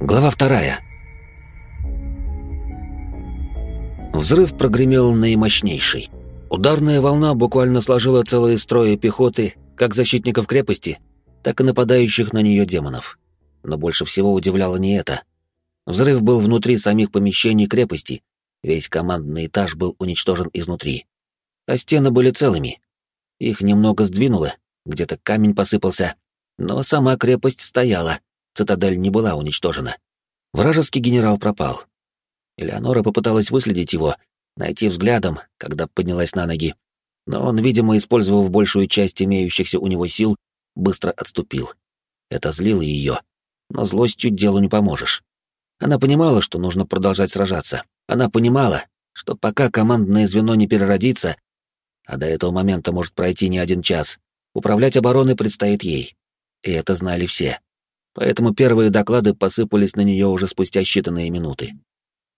Глава вторая. Взрыв прогремел наимощнейший. Ударная волна буквально сложила целые строи пехоты, как защитников крепости, так и нападающих на нее демонов. Но больше всего удивляло не это. Взрыв был внутри самих помещений крепости, весь командный этаж был уничтожен изнутри. А стены были целыми. Их немного сдвинуло, где-то камень посыпался, но сама крепость стояла, цитадель не была уничтожена. Вражеский генерал пропал. Элеонора попыталась выследить его, найти взглядом, когда поднялась на ноги, но он, видимо, использовав большую часть имеющихся у него сил, быстро отступил. Это злило ее, но злостью делу не поможешь. Она понимала, что нужно продолжать сражаться. Она понимала, что пока командное звено не переродится, а до этого момента может пройти не один час, управлять обороной предстоит ей. И это знали все поэтому первые доклады посыпались на нее уже спустя считанные минуты.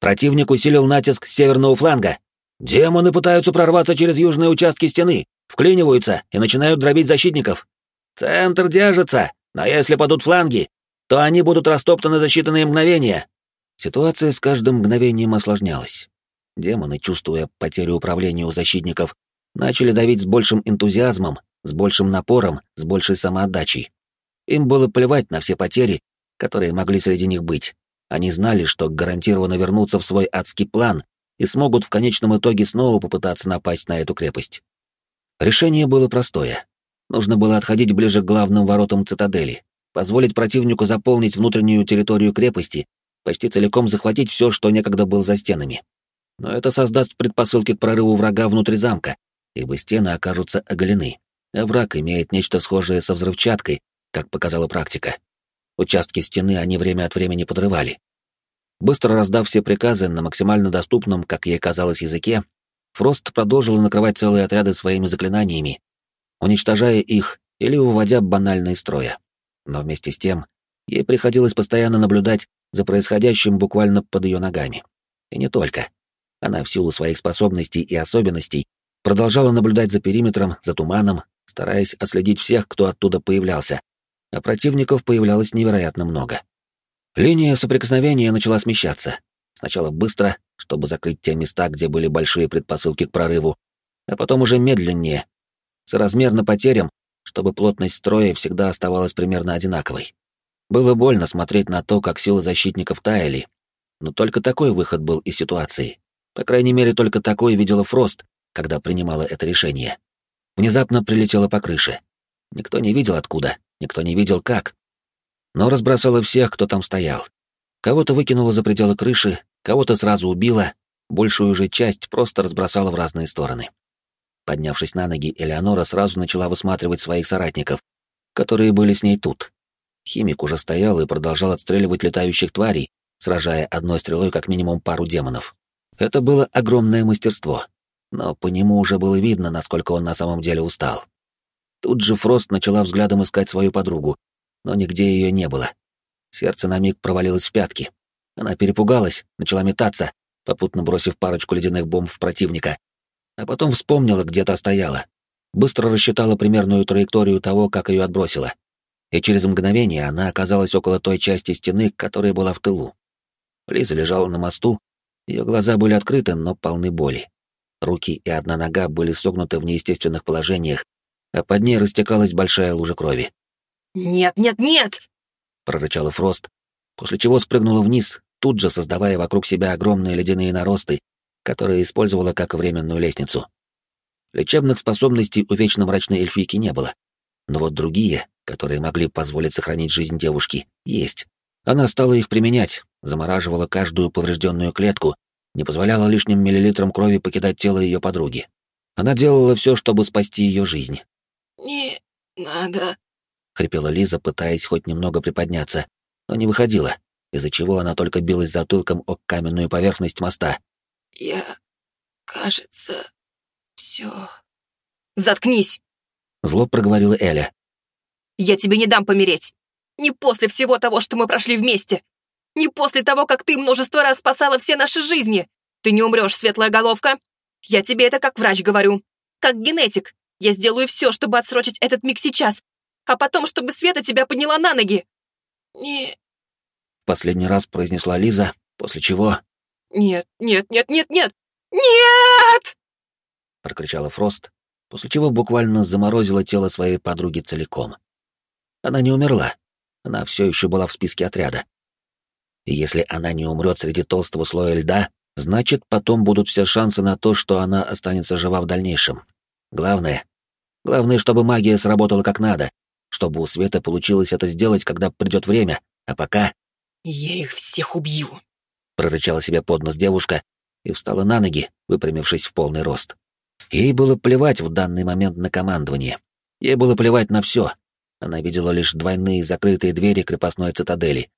Противник усилил натиск с северного фланга. Демоны пытаются прорваться через южные участки стены, вклиниваются и начинают дробить защитников. Центр держится, но если падут фланги, то они будут растоптаны за считанные мгновения. Ситуация с каждым мгновением осложнялась. Демоны, чувствуя потерю управления у защитников, начали давить с большим энтузиазмом, с большим напором, с большей самоотдачей. Им было плевать на все потери, которые могли среди них быть. Они знали, что гарантированно вернутся в свой адский план и смогут в конечном итоге снова попытаться напасть на эту крепость. Решение было простое. Нужно было отходить ближе к главным воротам цитадели, позволить противнику заполнить внутреннюю территорию крепости, почти целиком захватить все, что некогда было за стенами. Но это создаст предпосылки к прорыву врага внутрь замка, ибо стены окажутся оголены, а враг имеет нечто схожее со взрывчаткой, как показала практика. Участки стены они время от времени подрывали. Быстро раздав все приказы на максимально доступном, как ей казалось, языке, Фрост продолжил накрывать целые отряды своими заклинаниями, уничтожая их или выводя банально из строя. Но вместе с тем, ей приходилось постоянно наблюдать за происходящим буквально под ее ногами. И не только. Она в силу своих способностей и особенностей продолжала наблюдать за периметром, за туманом, стараясь отследить всех, кто оттуда появлялся, а противников появлялось невероятно много. Линия соприкосновения начала смещаться. Сначала быстро, чтобы закрыть те места, где были большие предпосылки к прорыву, а потом уже медленнее, соразмерно потерям, чтобы плотность строя всегда оставалась примерно одинаковой. Было больно смотреть на то, как силы защитников таяли, но только такой выход был из ситуации. По крайней мере, только такой видела Фрост, когда принимала это решение. Внезапно прилетела по крыше. Никто не видел откуда, никто не видел как. Но разбросала всех, кто там стоял. Кого-то выкинула за пределы крыши, кого-то сразу убила, большую же часть просто разбросала в разные стороны. Поднявшись на ноги, Элеонора сразу начала высматривать своих соратников, которые были с ней тут. Химик уже стоял и продолжал отстреливать летающих тварей, сражая одной стрелой как минимум пару демонов. Это было огромное мастерство, но по нему уже было видно, насколько он на самом деле устал. Тут же Фрост начала взглядом искать свою подругу, но нигде ее не было. Сердце на миг провалилось в пятки. Она перепугалась, начала метаться, попутно бросив парочку ледяных бомб в противника. А потом вспомнила, где-то стояла. Быстро рассчитала примерную траекторию того, как ее отбросило. И через мгновение она оказалась около той части стены, которая была в тылу. Лиза лежала на мосту, ее глаза были открыты, но полны боли. Руки и одна нога были согнуты в неестественных положениях, а под ней растекалась большая лужа крови. «Нет, нет, нет!» — прорычала Фрост, после чего спрыгнула вниз, тут же создавая вокруг себя огромные ледяные наросты, которые использовала как временную лестницу. Лечебных способностей у вечно мрачной эльфийки не было, но вот другие, которые могли позволить сохранить жизнь девушки, есть. Она стала их применять, замораживала каждую поврежденную клетку, не позволяла лишним миллилитрам крови покидать тело ее подруги. Она делала все, чтобы спасти ее жизнь, «Не надо», — хрипела Лиза, пытаясь хоть немного приподняться, но не выходила, из-за чего она только билась затылком о каменную поверхность моста. «Я, кажется, все...» «Заткнись!» — зло проговорила Эля. «Я тебе не дам помереть! Не после всего того, что мы прошли вместе! Не после того, как ты множество раз спасала все наши жизни! Ты не умрешь, светлая головка! Я тебе это как врач говорю, как генетик, я сделаю все, чтобы отсрочить этот миг сейчас, а потом, чтобы Света тебя подняла на ноги. Не... последний раз произнесла Лиза, после чего... «Нет, нет, нет, нет, нет! Нет!» — прокричала Фрост, после чего буквально заморозила тело своей подруги целиком. Она не умерла, она все еще была в списке отряда. И если она не умрет среди толстого слоя льда, значит, потом будут все шансы на то, что она останется жива в дальнейшем. Главное, главное, чтобы магия сработала как надо, чтобы у Света получилось это сделать, когда придет время, а пока... «Я их всех убью!» — прорычала себе под нос девушка и встала на ноги, выпрямившись в полный рост. Ей было плевать в данный момент на командование. Ей было плевать на все. Она видела лишь двойные закрытые двери крепостной цитадели.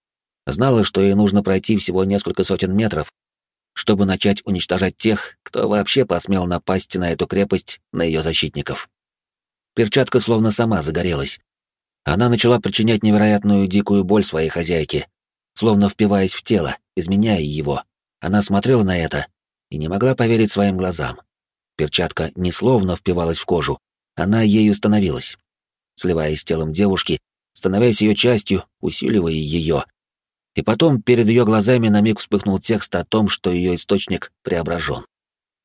Знала, что ей нужно пройти всего несколько сотен метров, чтобы начать уничтожать тех, кто вообще посмел напасть на эту крепость, на ее защитников. Перчатка словно сама загорелась. Она начала причинять невероятную дикую боль своей хозяйке, словно впиваясь в тело, изменяя его. Она смотрела на это и не могла поверить своим глазам. Перчатка не словно впивалась в кожу, она ею становилась. Сливаясь с телом девушки, становясь ее частью, усиливая ее. И потом перед ее глазами на миг вспыхнул текст о том, что ее источник преображен.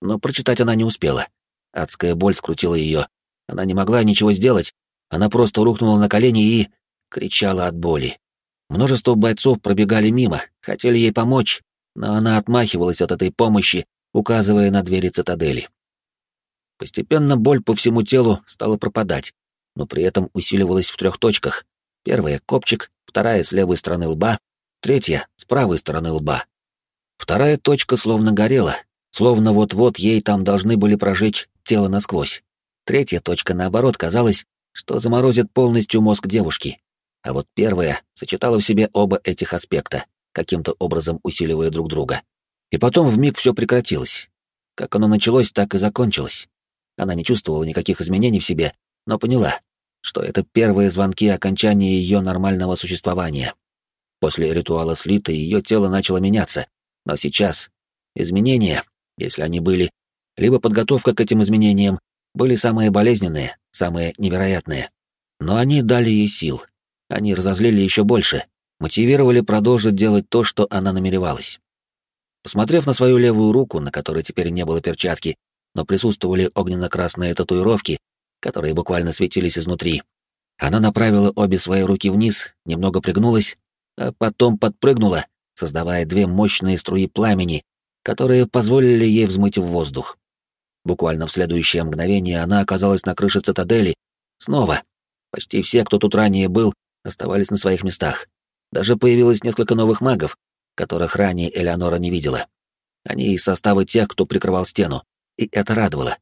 Но прочитать она не успела. Адская боль скрутила ее. Она не могла ничего сделать, она просто рухнула на колени и... кричала от боли. Множество бойцов пробегали мимо, хотели ей помочь, но она отмахивалась от этой помощи, указывая на двери цитадели. Постепенно боль по всему телу стала пропадать, но при этом усиливалась в трех точках. Первая — копчик, вторая — с левой стороны лба, третья — с правой стороны лба. Вторая точка словно горела, словно вот-вот ей там должны были прожечь тело насквозь. Третья точка, наоборот, казалось, что заморозит полностью мозг девушки. А вот первая сочетала в себе оба этих аспекта, каким-то образом усиливая друг друга. И потом вмиг все прекратилось. Как оно началось, так и закончилось. Она не чувствовала никаких изменений в себе, но поняла, что это первые звонки окончания ее нормального существования. После ритуала слита ее тело начало меняться, но сейчас изменения, если они были, либо подготовка к этим изменениям, были самые болезненные, самые невероятные. Но они дали ей сил. Они разозлили еще больше, мотивировали продолжить делать то, что она намеревалась. Посмотрев на свою левую руку, на которой теперь не было перчатки, но присутствовали огненно-красные татуировки, которые буквально светились изнутри. Она направила обе свои руки вниз, немного пригнулась, а потом подпрыгнула, создавая две мощные струи пламени, которые позволили ей взмыть в воздух. Буквально в следующее мгновение она оказалась на крыше цитадели. Снова. Почти все, кто тут ранее был, оставались на своих местах. Даже появилось несколько новых магов, которых ранее Элеонора не видела. Они из состава тех, кто прикрывал стену и это радовало.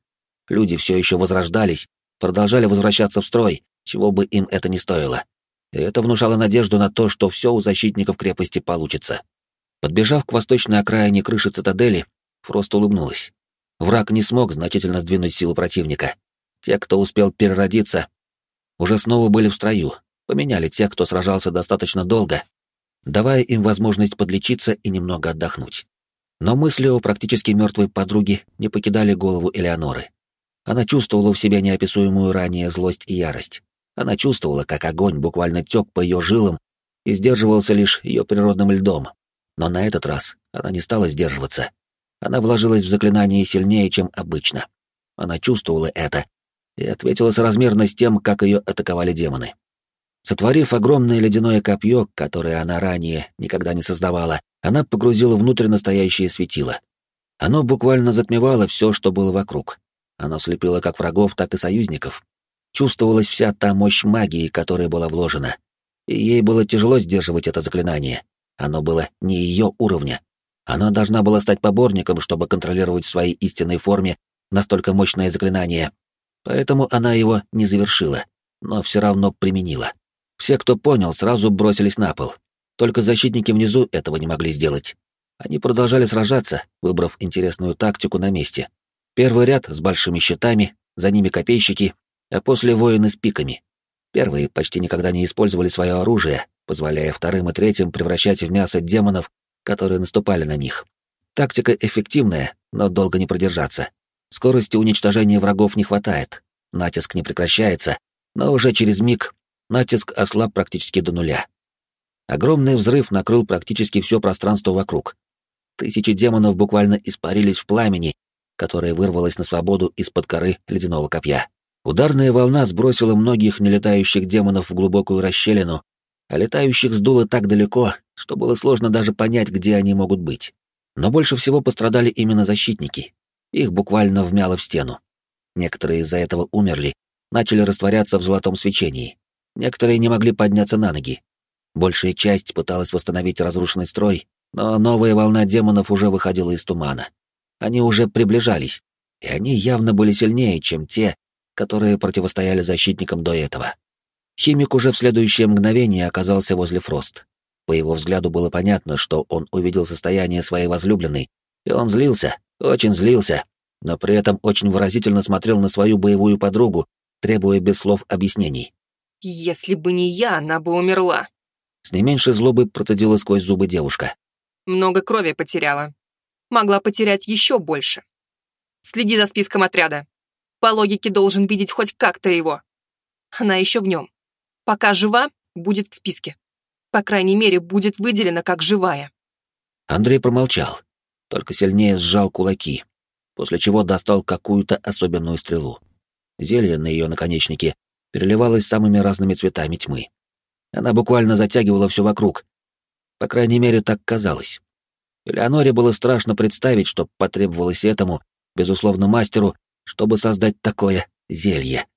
Люди все еще возрождались, продолжали возвращаться в строй, чего бы им это ни стоило. И это внушало надежду на то, что все у защитников крепости получится. Подбежав к восточной окраине крыши цитадели, Фрост улыбнулась. Враг не смог значительно сдвинуть силу противника. Те, кто успел переродиться, уже снова были в строю, поменяли тех, кто сражался достаточно долго, давая им возможность подлечиться и немного отдохнуть. Но мысли о практически мертвой подруге не покидали голову Элеоноры. Она чувствовала в себе неописуемую ранее злость и ярость. Она чувствовала, как огонь буквально тек по ее жилам и сдерживался лишь ее природным льдом. Но на этот раз она не стала сдерживаться. Она вложилась в заклинание сильнее, чем обычно. Она чувствовала это и ответила соразмерно с тем, как ее атаковали демоны. Сотворив огромное ледяное копье, которое она ранее никогда не создавала, она погрузила внутрь настоящее светило. Оно буквально затмевало все, что было вокруг. Оно слепило как врагов, так и союзников. Чувствовалась вся та мощь магии, которая была вложена. И ей было тяжело сдерживать это заклинание. Оно было не ее уровня. Она должна была стать поборником, чтобы контролировать в своей истинной форме настолько мощное заклинание. Поэтому она его не завершила, но все равно применила. Все, кто понял, сразу бросились на пол. Только защитники внизу этого не могли сделать. Они продолжали сражаться, выбрав интересную тактику на месте. Первый ряд с большими щитами, за ними копейщики, а после воины с пиками. Первые почти никогда не использовали свое оружие, позволяя вторым и третьим превращать в мясо демонов, которые наступали на них. Тактика эффективная, но долго не продержаться. Скорости уничтожения врагов не хватает, натиск не прекращается, но уже через миг натиск ослаб практически до нуля. Огромный взрыв накрыл практически все пространство вокруг. Тысячи демонов буквально испарились в пламени, которое вырвалось на свободу из-под коры ледяного копья. Ударная волна сбросила многих нелетающих демонов в глубокую расщелину, а летающих сдуло так далеко, что было сложно даже понять, где они могут быть. Но больше всего пострадали именно защитники. Их буквально вмяло в стену. Некоторые из-за этого умерли, начали растворяться в золотом свечении. Некоторые не могли подняться на ноги. Большая часть пыталась восстановить разрушенный строй, но новая волна демонов уже выходила из тумана. Они уже приближались, и они явно были сильнее, чем те, которые противостояли защитникам до этого. Химик уже в следующее мгновение оказался возле Фрост. По его взгляду было понятно, что он увидел состояние своей возлюбленной, и он злился, очень злился, но при этом очень выразительно смотрел на свою боевую подругу, требуя без слов объяснений. «Если бы не я, она бы умерла», — с не меньшей злобой процедила сквозь зубы девушка. «Много крови потеряла. Могла потерять еще больше. Следи за списком отряда. По логике должен видеть хоть как-то его. Она еще в нем. Пока жива, будет в списке. По крайней мере, будет выделена как живая. Андрей промолчал, только сильнее сжал кулаки, после чего достал какую-то особенную стрелу. Зелье на ее наконечнике переливалось самыми разными цветами тьмы. Она буквально затягивала все вокруг. По крайней мере, так казалось. Элеоноре было страшно представить, что потребовалось этому, безусловно, мастеру, чтобы создать такое зелье.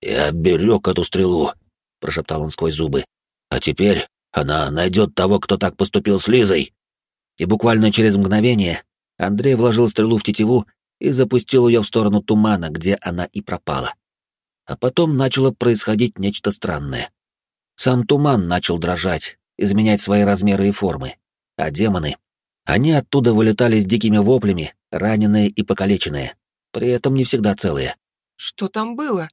«Я берег эту стрелу», — прошептал он сквозь зубы. «А теперь она найдет того, кто так поступил с Лизой». И буквально через мгновение Андрей вложил стрелу в тетиву и запустил ее в сторону тумана, где она и пропала. А потом начало происходить нечто странное. Сам туман начал дрожать, изменять свои размеры и формы, а демоны... Они оттуда вылетали с дикими воплями, раненые и покалеченные, при этом не всегда целые. «Что там было?»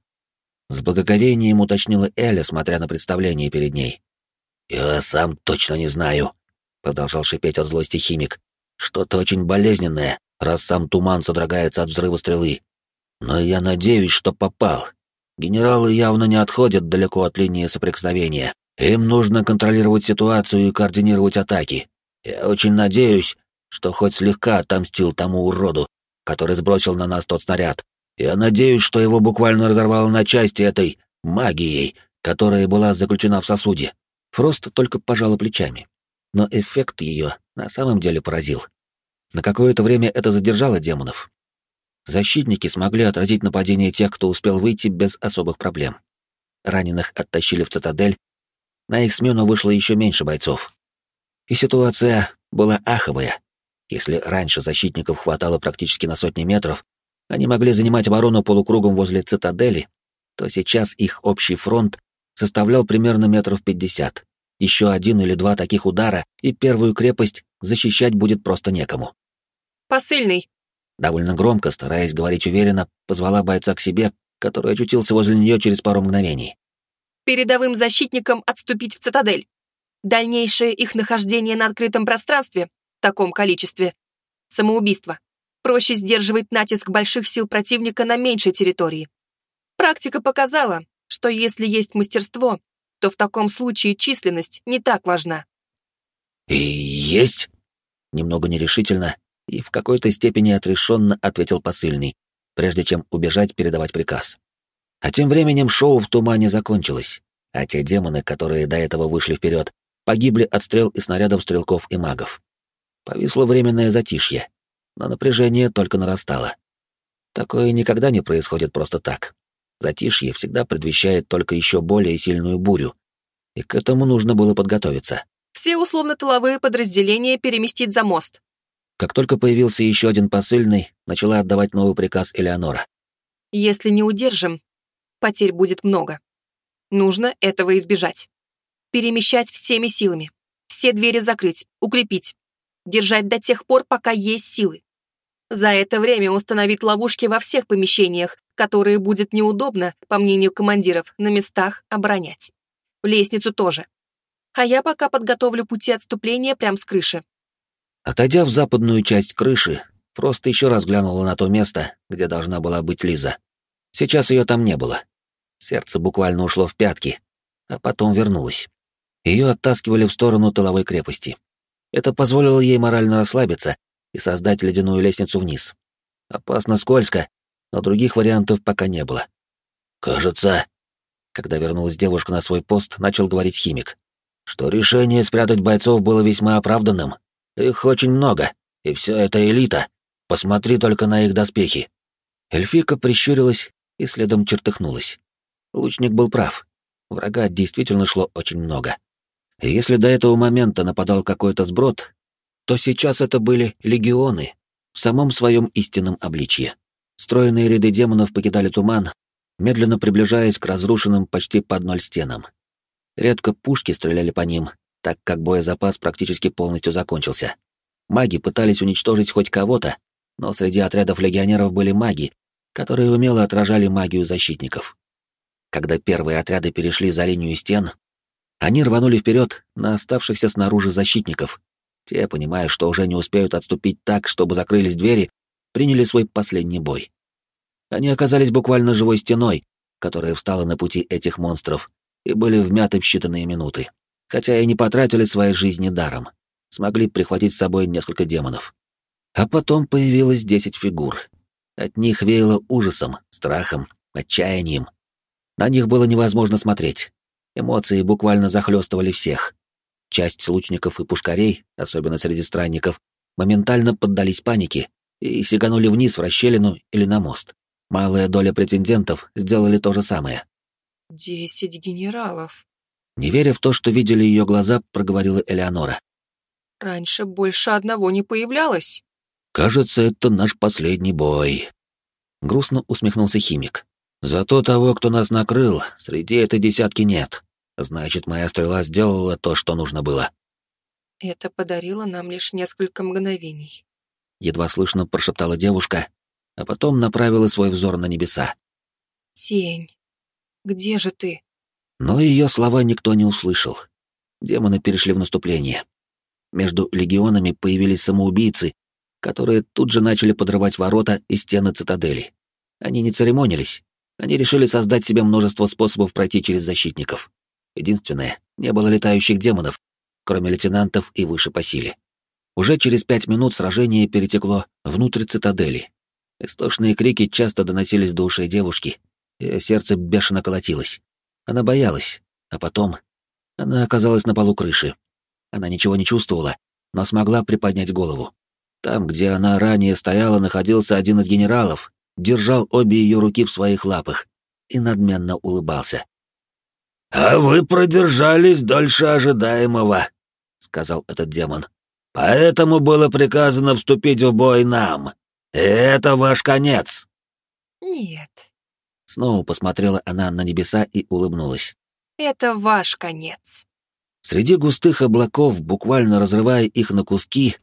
С благоговением уточнила Эля, смотря на представление перед ней. «Я сам точно не знаю», — продолжал шипеть от злости химик. «Что-то очень болезненное, раз сам туман содрогается от взрыва стрелы. Но я надеюсь, что попал. Генералы явно не отходят далеко от линии соприкосновения. Им нужно контролировать ситуацию и координировать атаки. Я очень надеюсь, что хоть слегка отомстил тому уроду, который сбросил на нас тот снаряд, я надеюсь, что его буквально разорвало на части этой магией, которая была заключена в сосуде. Фрост только пожала плечами. Но эффект ее на самом деле поразил. На какое-то время это задержало демонов. Защитники смогли отразить нападение тех, кто успел выйти без особых проблем. Раненых оттащили в цитадель, на их смену вышло еще меньше бойцов. И ситуация была аховая. Если раньше защитников хватало практически на сотни метров, они могли занимать оборону полукругом возле цитадели, то сейчас их общий фронт составлял примерно метров пятьдесят. Еще один или два таких удара, и первую крепость защищать будет просто некому. «Посыльный!» Довольно громко, стараясь говорить уверенно, позвала бойца к себе, который очутился возле нее через пару мгновений. «Передовым защитникам отступить в цитадель. Дальнейшее их нахождение на открытом пространстве, в таком количестве, самоубийство проще сдерживать натиск больших сил противника на меньшей территории. Практика показала, что если есть мастерство, то в таком случае численность не так важна. «И есть?» Немного нерешительно и в какой-то степени отрешенно ответил посыльный, прежде чем убежать передавать приказ. А тем временем шоу в тумане закончилось, а те демоны, которые до этого вышли вперед, погибли от стрел и снарядов стрелков и магов. Повисло временное затишье, но напряжение только нарастало. Такое никогда не происходит просто так. Затишье всегда предвещает только еще более сильную бурю, и к этому нужно было подготовиться. Все условно-тыловые подразделения переместить за мост. Как только появился еще один посыльный, начала отдавать новый приказ Элеонора. Если не удержим, потерь будет много. Нужно этого избежать. Перемещать всеми силами. Все двери закрыть, укрепить. Держать до тех пор, пока есть силы. За это время установить ловушки во всех помещениях, которые будет неудобно, по мнению командиров, на местах оборонять. Лестницу тоже. А я пока подготовлю пути отступления прямо с крыши. Отойдя в западную часть крыши, просто еще раз глянула на то место, где должна была быть Лиза. Сейчас ее там не было. Сердце буквально ушло в пятки, а потом вернулось. Ее оттаскивали в сторону тыловой крепости. Это позволило ей морально расслабиться и создать ледяную лестницу вниз. Опасно скользко, но других вариантов пока не было. «Кажется...» Когда вернулась девушка на свой пост, начал говорить химик, что решение спрятать бойцов было весьма оправданным. Их очень много, и все это элита. Посмотри только на их доспехи. Эльфика прищурилась и следом чертыхнулась. Лучник был прав. Врага действительно шло очень много. И если до этого момента нападал какой-то сброд, то сейчас это были легионы в самом своем истинном обличье. Стройные ряды демонов покидали туман, медленно приближаясь к разрушенным почти под ноль стенам. Редко пушки стреляли по ним, так как боезапас практически полностью закончился. Маги пытались уничтожить хоть кого-то, но среди отрядов легионеров были маги, которые умело отражали магию защитников. Когда первые отряды перешли за линию стен, они рванули вперед на оставшихся снаружи защитников. Те, понимая, что уже не успеют отступить так, чтобы закрылись двери, приняли свой последний бой. Они оказались буквально живой стеной, которая встала на пути этих монстров, и были вмяты в считанные минуты. Хотя и не потратили своей жизни даром. Смогли прихватить с собой несколько демонов. А потом появилось десять фигур. От них веяло ужасом, страхом, отчаянием. На них было невозможно смотреть. Эмоции буквально захлестывали всех. Часть лучников и пушкарей, особенно среди странников, моментально поддались панике и сиганули вниз в расщелину или на мост. Малая доля претендентов сделали то же самое. «Десять генералов». Не веря в то, что видели ее глаза, проговорила Элеонора. «Раньше больше одного не появлялось». «Кажется, это наш последний бой», — грустно усмехнулся химик. «Зато того, кто нас накрыл, среди этой десятки нет. Значит, моя стрела сделала то, что нужно было. Это подарило нам лишь несколько мгновений. Едва слышно прошептала девушка, а потом направила свой взор на небеса. Тень, где же ты? Но ее слова никто не услышал. Демоны перешли в наступление. Между легионами появились самоубийцы, которые тут же начали подрывать ворота и стены цитадели. Они не церемонились. Они решили создать себе множество способов пройти через защитников. Единственное, не было летающих демонов, кроме лейтенантов и выше по силе. Уже через пять минут сражение перетекло внутрь цитадели. Истошные крики часто доносились до ушей девушки, и сердце бешено колотилось. Она боялась, а потом... Она оказалась на полу крыши. Она ничего не чувствовала, но смогла приподнять голову. Там, где она ранее стояла, находился один из генералов, держал обе ее руки в своих лапах и надменно улыбался. «А вы продержались дольше ожидаемого», — сказал этот демон. «Поэтому было приказано вступить в бой нам. И это ваш конец». «Нет». Снова посмотрела она на небеса и улыбнулась. «Это ваш конец». Среди густых облаков, буквально разрывая их на куски,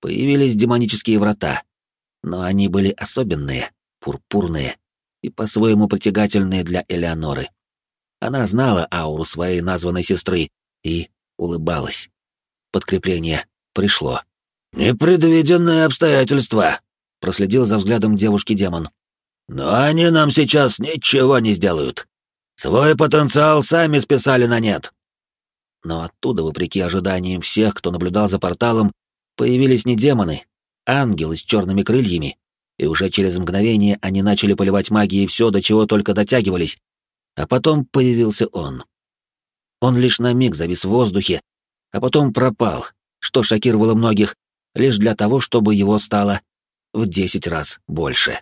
появились демонические врата. Но они были особенные, пурпурные и по-своему притягательные для Элеоноры. Она знала ауру своей названной сестры и улыбалась. Подкрепление пришло. «Непредвиденные обстоятельства», — проследил за взглядом девушки демон. «Но они нам сейчас ничего не сделают. Свой потенциал сами списали на нет». Но оттуда, вопреки ожиданиям всех, кто наблюдал за порталом, появились не демоны, а ангелы с черными крыльями, и уже через мгновение они начали поливать магией все, до чего только дотягивались, а потом появился он. Он лишь на миг завис в воздухе, а потом пропал, что шокировало многих, лишь для того, чтобы его стало в десять раз больше.